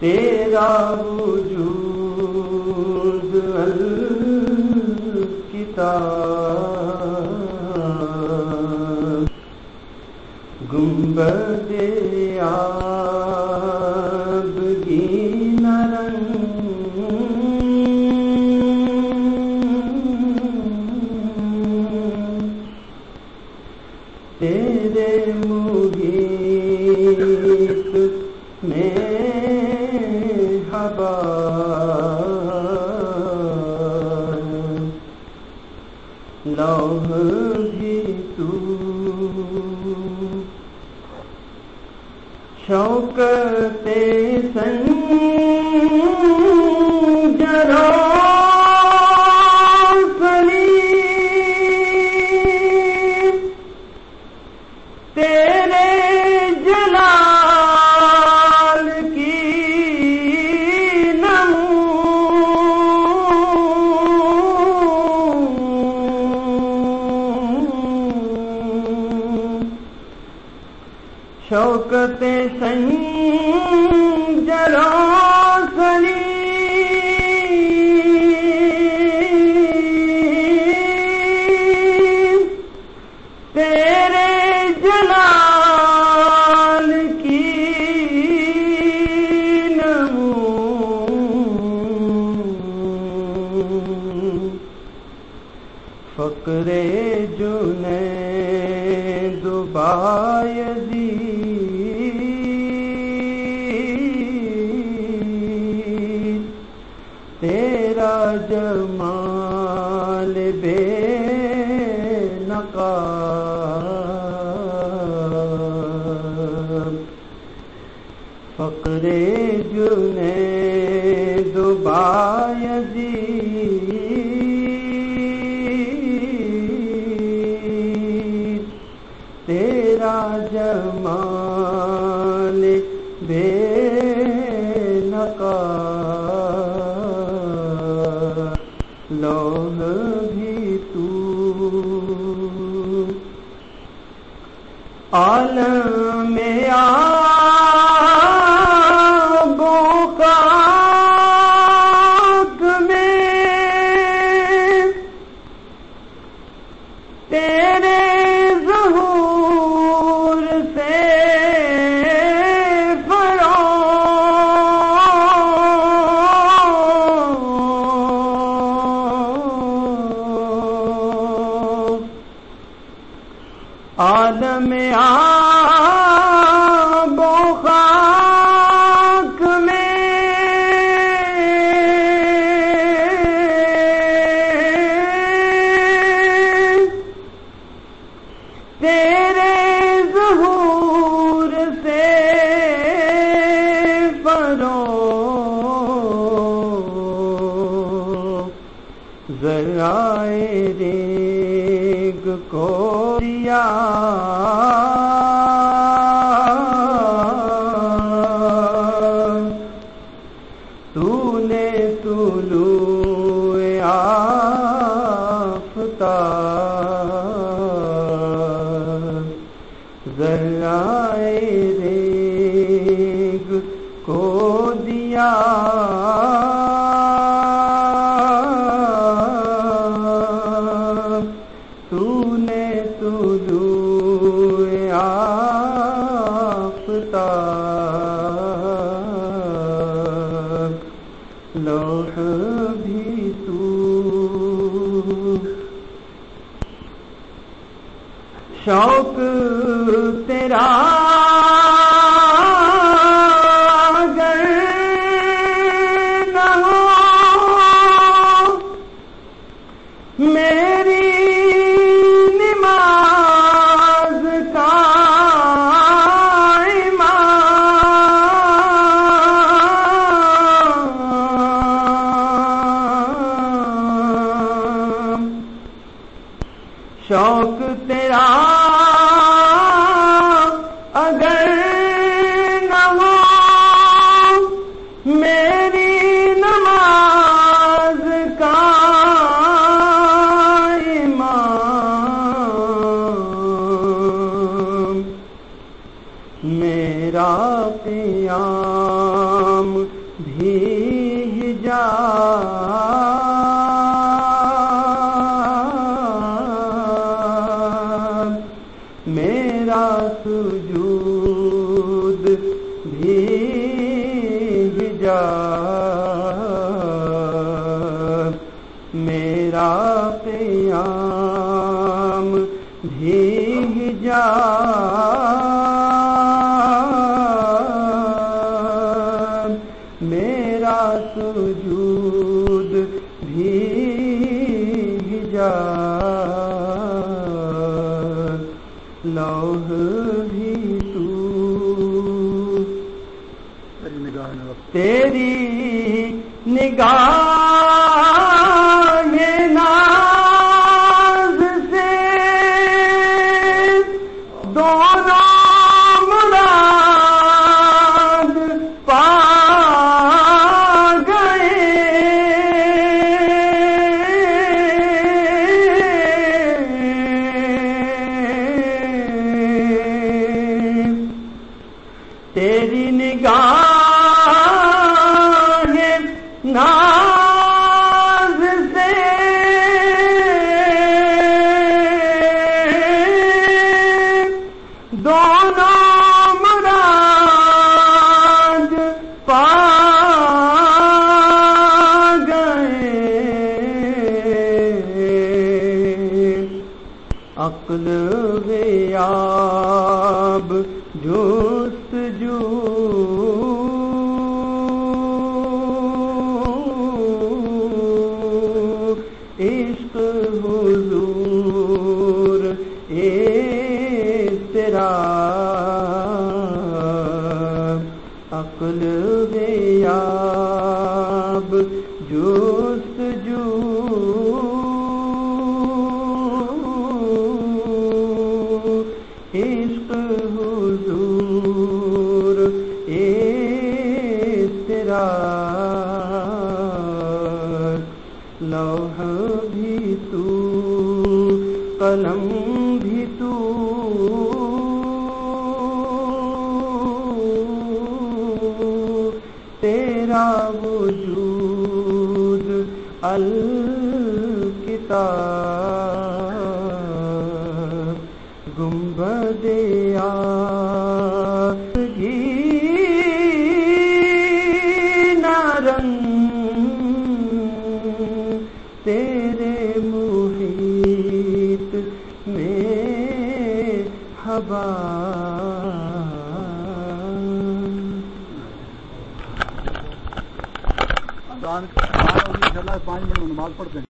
تیرا وجود الکتاب گنبد آبگی لوہ بھی تو۔ شوق تے سن شوکت سن جرا تیرے جلال کی نمو فقرے جنے دبائے نقاب فقرے جنے دبائے تیرا جمال عالم میں آ میں آ ریگ کو دیا۔ تو نے طلوع آفتاب لوح بھی تو۔ شوق بھیگ جا۔ میرا سجود بھیگ جا۔ میرا سجود بھی جا۔ لوہ بھی تو تیری نگاہ ناز سے۔ دونوں مراد پا گئے عقل لوح بھی تو قلم الکتاب گنبد آسگی نرم تیرے محیط میں ہوا پانچ منٹ میں نماز پڑھتے ہیں۔